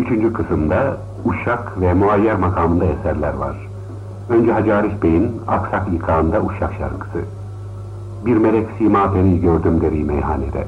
Üçüncü kısımda Uşak ve Muayyer makamında eserler var. Önce Hacı Arif Bey'in Aksak İkağında Uşak şarkısı. Bir melek sima gördüm deri meyhanede.